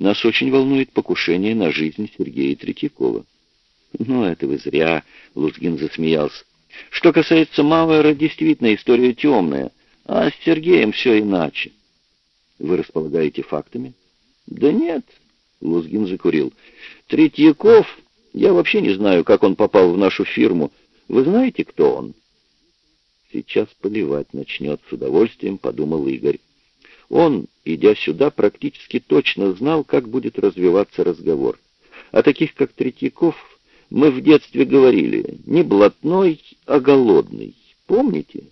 Нас очень волнует покушение на жизнь Сергея Третьякова». «Ну, это вы зря», — Лузгин засмеялся. «Что касается Мауэра, действительно история темная, а с Сергеем все иначе». «Вы располагаете фактами?» «Да нет», — Лузгин закурил. «Третьяков, я вообще не знаю, как он попал в нашу фирму. Вы знаете, кто он?» «Сейчас поливать начнет с удовольствием», — подумал Игорь. Он, идя сюда, практически точно знал, как будет развиваться разговор. О таких, как Третьяков, мы в детстве говорили, не блатной, а голодный. Помните?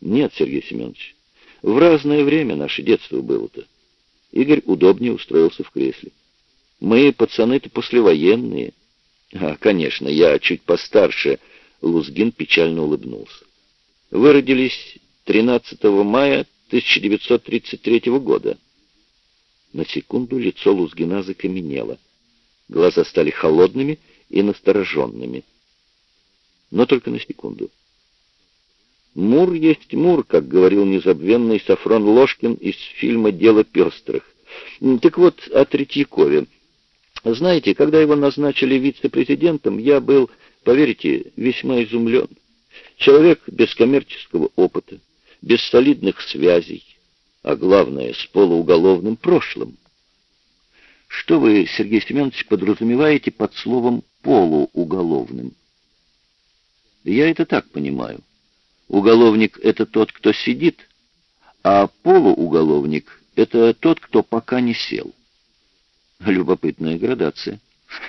Нет, Сергей Семенович, в разное время наше детство было-то. Игорь удобнее устроился в кресле. Мы, пацаны-то, послевоенные. А, конечно, я чуть постарше. Лузгин печально улыбнулся. Вы родились 13 мая 1933 года. На секунду лицо Лузгина закаменело. Глаза стали холодными и настороженными. Но только на секунду. «Мур есть Мур», как говорил незабвенный Сафрон Ложкин из фильма «Дело пестрых». Так вот, о Третьякове. Знаете, когда его назначили вице-президентом, я был, поверите, весьма изумлен. Человек без коммерческого опыта, без солидных связей, а главное, с полууголовным прошлым. Что вы, Сергей Семенович, подразумеваете под словом «полууголовным»? Я это так понимаю. Уголовник — это тот, кто сидит, а полууголовник — это тот, кто пока не сел. Любопытная градация.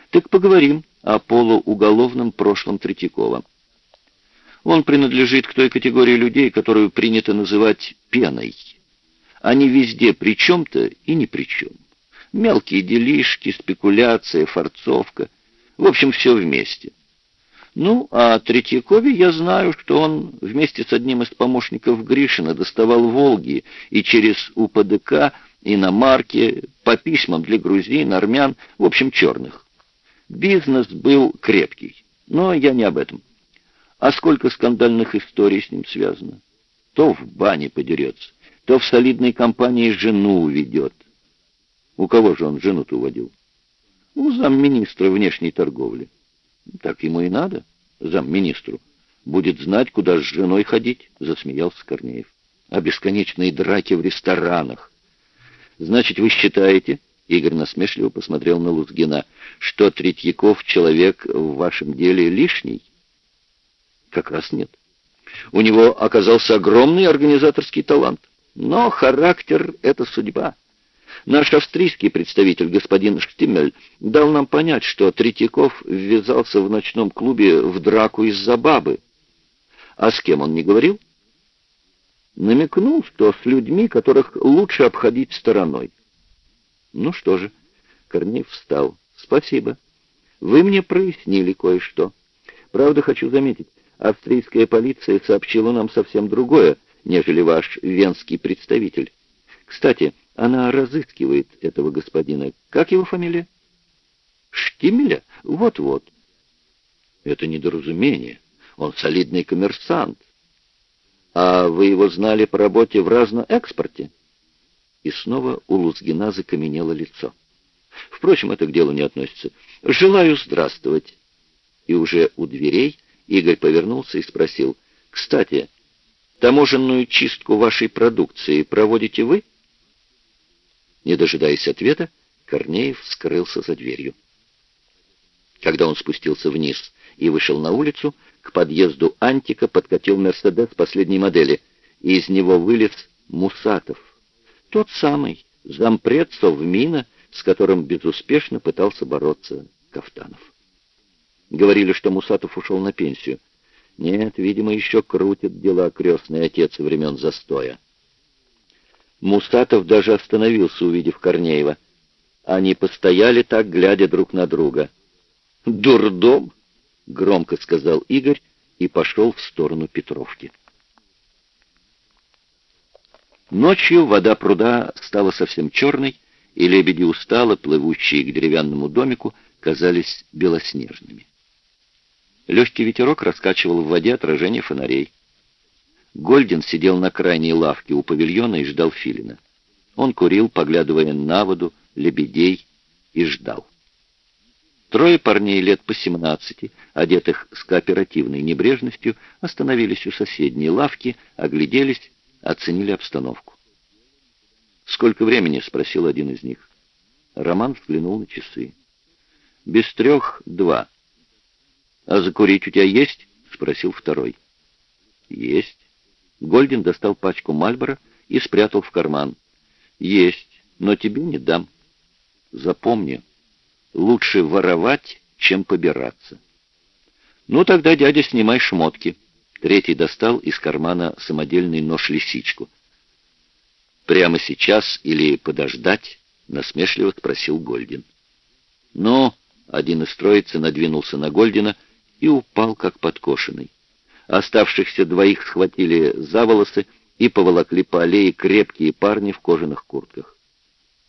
Так поговорим о полууголовном прошлом Третьякова. Он принадлежит к той категории людей, которую принято называть пеной. Они везде при чем-то и ни при чем. Мелкие делишки, спекуляция, форцовка. В общем, все вместе. Ну, а о Третьякове я знаю, что он вместе с одним из помощников Гришина доставал «Волги» и через УПДК, иномарки, по письмам для грузин, армян, в общем, черных. Бизнес был крепкий, но я не об этом. А сколько скандальных историй с ним связано? То в бане подерется, то в солидной компании жену уведет. У кого же он жену-то уводил? У замминистра внешней торговли. Так ему и надо, замминистру. Будет знать, куда с женой ходить, засмеялся Корнеев. А бесконечные драки в ресторанах. Значит, вы считаете, Игорь насмешливо посмотрел на Лузгина, что Третьяков человек в вашем деле лишний? Как раз нет. У него оказался огромный организаторский талант. Но характер — это судьба. Наш австрийский представитель, господин Штимель, дал нам понять, что Третьяков ввязался в ночном клубе в драку из-за бабы. А с кем он не говорил? Намекнул, что с людьми, которых лучше обходить стороной. Ну что же, Корней встал. Спасибо. Вы мне прояснили кое-что. Правда, хочу заметить, Австрийская полиция сообщила нам совсем другое, нежели ваш венский представитель. Кстати, она разыскивает этого господина. Как его фамилия? Штимеля? Вот-вот. Это недоразумение. Он солидный коммерсант. А вы его знали по работе в разноэкспорте? И снова у Лузгина закаменело лицо. Впрочем, это к делу не относится. Желаю здравствовать. И уже у дверей Игорь повернулся и спросил, «Кстати, таможенную чистку вашей продукции проводите вы?» Не дожидаясь ответа, Корнеев скрылся за дверью. Когда он спустился вниз и вышел на улицу, к подъезду Антика подкатил «Мерседес» последней модели, и из него вылез Мусатов. Тот самый, зампред Совмина, с которым безуспешно пытался бороться Кафтанов. Говорили, что Мусатов ушел на пенсию. Нет, видимо, еще крутит дела крестный отец времен застоя. Мусатов даже остановился, увидев Корнеева. Они постояли так, глядя друг на друга. «Дурдом!» — громко сказал Игорь и пошел в сторону Петровки. Ночью вода пруда стала совсем черной, и лебеди устало, плывущие к деревянному домику, казались белоснежными. Легкий ветерок раскачивал в воде отражение фонарей. Гольдин сидел на крайней лавке у павильона и ждал Филина. Он курил, поглядывая на воду, лебедей и ждал. Трое парней лет по семнадцати, одетых с кооперативной небрежностью, остановились у соседней лавки, огляделись, оценили обстановку. «Сколько времени?» — спросил один из них. Роман взглянул на часы. «Без трех — два». «А закурить у тебя есть?» — спросил второй. «Есть». Гольдин достал пачку Мальбора и спрятал в карман. «Есть, но тебе не дам. Запомни, лучше воровать, чем побираться». «Ну, тогда, дядя, снимай шмотки». Третий достал из кармана самодельный нож-лисичку. «Прямо сейчас или подождать?» — насмешливо спросил Гольдин. «Ну...» — один из троицы надвинулся на Гольдина и упал, как подкошенный. Оставшихся двоих схватили за волосы и поволокли по аллее крепкие парни в кожаных куртках.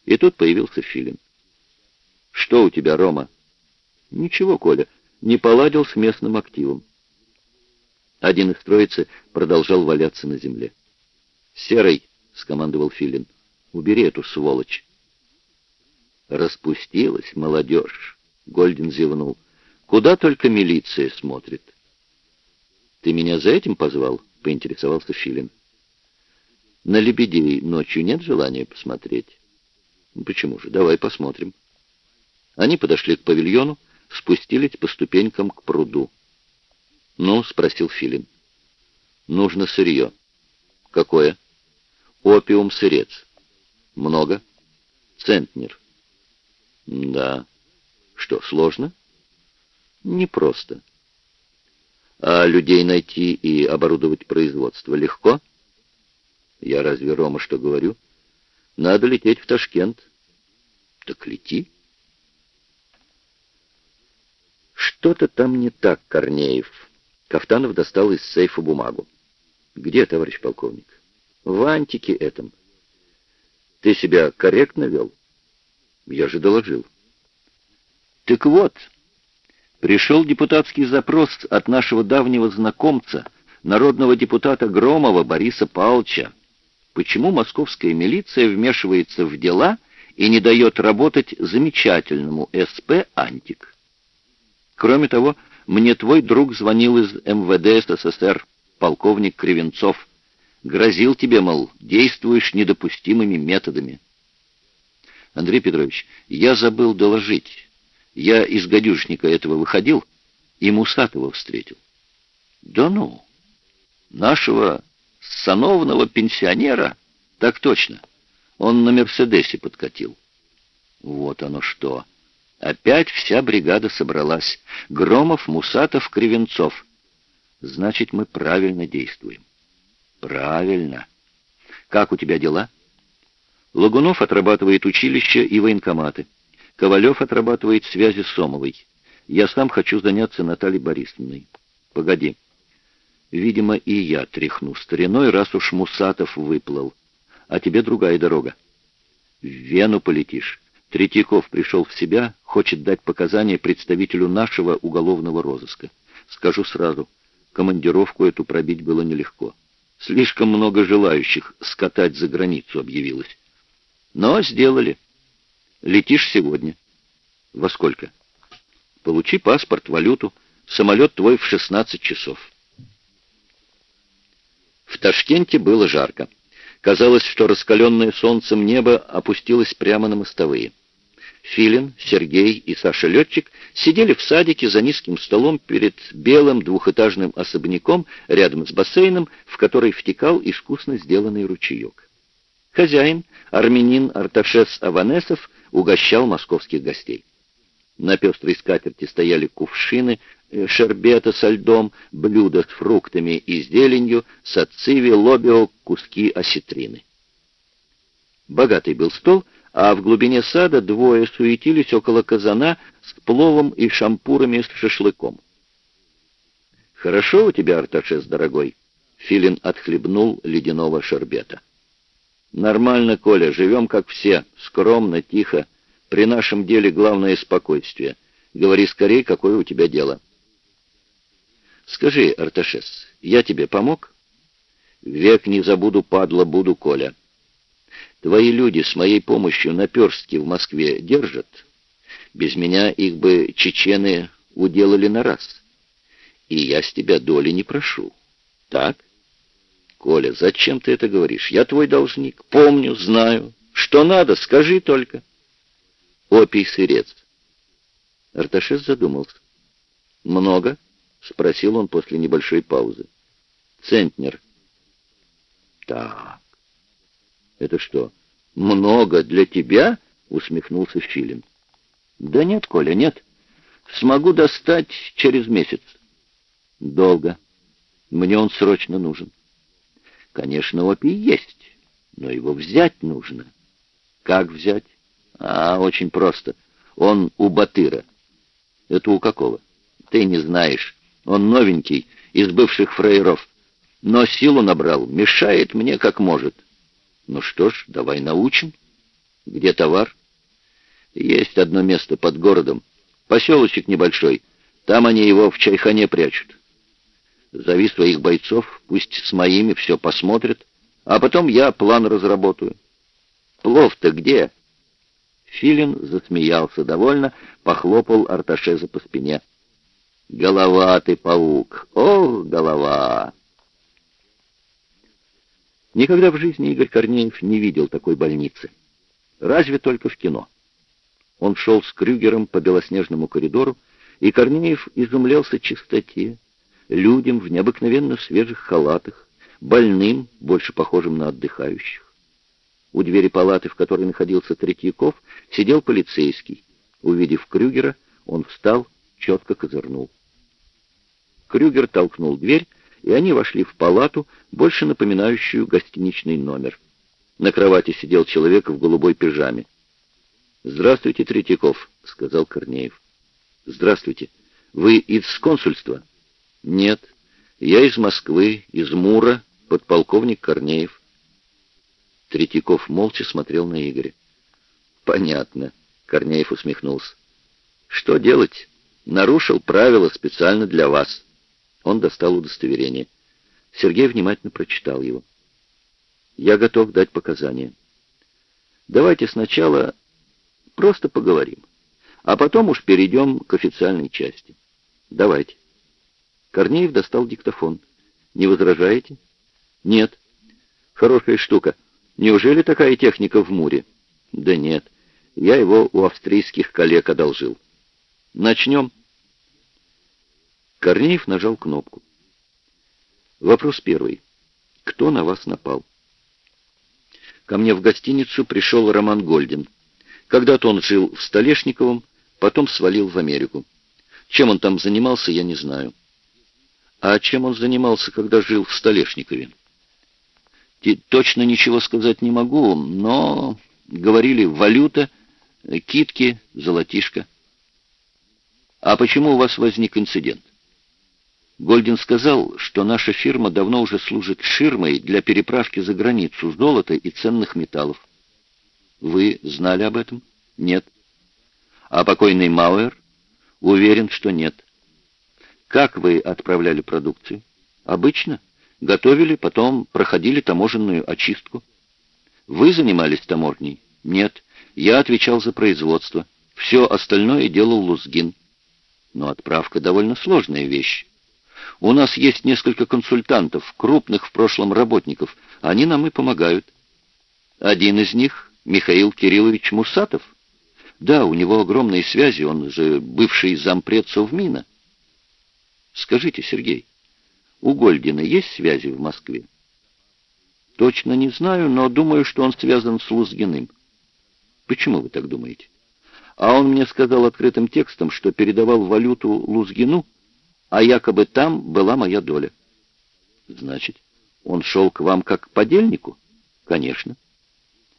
И тут появился Филин. «Что у тебя, Рома?» «Ничего, Коля, не поладил с местным активом». Один из троицы продолжал валяться на земле. «Серый!» — скомандовал Филин. «Убери эту сволочь!» «Распустилась молодежь!» — Гольдин зевнул. «Куда только милиция смотрит!» «Ты меня за этим позвал?» — поинтересовался Филин. «На лебедей ночью нет желания посмотреть?» «Почему же? Давай посмотрим». Они подошли к павильону, спустились по ступенькам к пруду. «Ну?» — спросил Филин. «Нужно сырье». «Какое?» «Опиум-сырец». «Много?» «Центнер». «Да». «Что, сложно?» «Непросто». А людей найти и оборудовать производство легко? Я разве, Рома, что говорю? Надо лететь в Ташкент. Так лети. Что-то там не так, Корнеев. Кафтанов достал из сейфа бумагу. Где, товарищ полковник? В антике этом. Ты себя корректно вел? Я же доложил. Так вот, пришел депутатский запрос от нашего давнего знакомца, народного депутата Громова Бориса Павловича. Почему московская милиция вмешивается в дела и не дает работать замечательному СП «Антик»? Кроме того, мне твой друг звонил из МВД СССР, полковник Кривенцов. Грозил тебе, мол, действуешь недопустимыми методами. Андрей Петрович, я забыл доложить. Я из гадюшника этого выходил и Мусатова встретил. Да ну, нашего сановного пенсионера? Так точно. Он на Мерседесе подкатил. Вот оно что. Опять вся бригада собралась. Громов, Мусатов, Кривенцов. Значит, мы правильно действуем. Правильно. Как у тебя дела? Лагунов отрабатывает училище и военкоматы. Ковалев отрабатывает связи с Сомовой. Я сам хочу заняться Натальей Борисовной. Погоди. Видимо, и я тряхну стариной, раз уж Мусатов выплыл. А тебе другая дорога. В Вену полетишь. Третьяков пришел в себя, хочет дать показания представителю нашего уголовного розыска. Скажу сразу, командировку эту пробить было нелегко. Слишком много желающих скатать за границу объявилось. Но сделали. Летишь сегодня. Во сколько? Получи паспорт, валюту. Самолет твой в 16 часов. В Ташкенте было жарко. Казалось, что раскаленное солнцем небо опустилось прямо на мостовые. Филин, Сергей и Саша-летчик сидели в садике за низким столом перед белым двухэтажным особняком рядом с бассейном, в который втекал искусно сделанный ручеек. Хозяин, армянин Арташес Аванесов, угощал московских гостей. На пестрой скатерти стояли кувшины, э, шербета со льдом, блюда с фруктами и зеленью, сациви, лобио, куски осетрины. Богатый был стол, а в глубине сада двое суетились около казана с пловом и шампурами с шашлыком. «Хорошо у тебя, Арташес, дорогой?» Филин отхлебнул ледяного шербета. «Нормально, Коля, живем как все, скромно, тихо. При нашем деле главное спокойствие. Говори скорее, какое у тебя дело». «Скажи, Арташес, я тебе помог?» «Век не забуду, падла, буду, Коля». Твои люди с моей помощью наперстки в Москве держат. Без меня их бы чечены уделали на раз. И я с тебя доли не прошу. Так? Коля, зачем ты это говоришь? Я твой должник. Помню, знаю. Что надо, скажи только. Опий сырец. Арташес задумался. Много? Спросил он после небольшой паузы. Центнер. Так. Это что, много для тебя? Усмехнулся Филин. Да нет, Коля, нет. Смогу достать через месяц. Долго. Мне он срочно нужен. Конечно, опий есть, но его взять нужно. Как взять? А, очень просто. Он у Батыра. Это у какого? Ты не знаешь. Он новенький, из бывших фраеров. Но силу набрал, мешает мне как может. Ну что ж, давай научим. Где товар? Есть одно место под городом. Поселочек небольшой. Там они его в чайхане прячут. Зови своих бойцов, пусть с моими все посмотрят, а потом я план разработаю. Плов-то где? Филин засмеялся довольно, похлопал Арташеза по спине. Голова ты, паук! Ох, голова! Никогда в жизни Игорь Корнеев не видел такой больницы. Разве только в кино. Он шел с Крюгером по белоснежному коридору, и Корнеев изумлялся чистоте, людям в необыкновенно свежих халатах, больным, больше похожим на отдыхающих. У двери палаты, в которой находился Третьяков, сидел полицейский. Увидев Крюгера, он встал, четко козырнул. Крюгер толкнул дверь, и они вошли в палату, больше напоминающую гостиничный номер. На кровати сидел человек в голубой пижаме. «Здравствуйте, Третьяков», — сказал Корнеев. «Здравствуйте. Вы из консульства?» «Нет, я из Москвы, из Мура, подполковник Корнеев». Третьяков молча смотрел на Игоря. «Понятно», — Корнеев усмехнулся. «Что делать? Нарушил правила специально для вас». Он достал удостоверение. Сергей внимательно прочитал его. «Я готов дать показания. Давайте сначала просто поговорим, а потом уж перейдем к официальной части. Давайте». Корнеев достал диктофон. «Не возражаете?» «Нет». «Хорошая штука. Неужели такая техника в Муре?» «Да нет. Я его у австрийских коллег одолжил». «Начнем». Корнеев нажал кнопку. Вопрос первый. Кто на вас напал? Ко мне в гостиницу пришел Роман Гольдин. Когда-то он жил в Столешниковом, потом свалил в Америку. Чем он там занимался, я не знаю. А чем он занимался, когда жил в Столешникове? Точно ничего сказать не могу, но говорили валюта, китки, золотишко. А почему у вас возник инцидент? Гольдин сказал, что наша фирма давно уже служит ширмой для переправки за границу золота и ценных металлов. Вы знали об этом? Нет. А покойный Мауэр? Уверен, что нет. Как вы отправляли продукцию? Обычно. Готовили, потом проходили таможенную очистку. Вы занимались таможней? Нет. Я отвечал за производство. Все остальное делал Лузгин. Но отправка довольно сложная вещь. У нас есть несколько консультантов, крупных в прошлом работников. Они нам и помогают. Один из них — Михаил Кириллович Мусатов. Да, у него огромные связи, он же бывший зампред Совмина. Скажите, Сергей, у Гольдина есть связи в Москве? Точно не знаю, но думаю, что он связан с Лузгиным. Почему вы так думаете? А он мне сказал открытым текстом, что передавал валюту Лузгину, а якобы там была моя доля. Значит, он шел к вам как к подельнику? Конечно.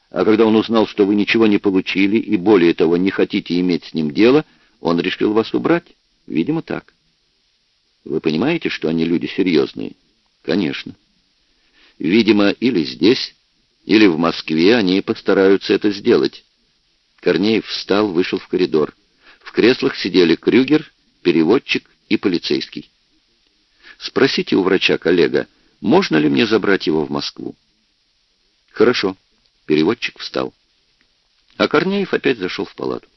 А когда он узнал, что вы ничего не получили и, более того, не хотите иметь с ним дело, он решил вас убрать? Видимо, так. Вы понимаете, что они люди серьезные? Конечно. Видимо, или здесь, или в Москве они постараются это сделать. Корнеев встал, вышел в коридор. В креслах сидели Крюгер, переводчик и полицейский. Спросите у врача коллега, можно ли мне забрать его в Москву? Хорошо. Переводчик встал. А Корнеев опять зашел в палату.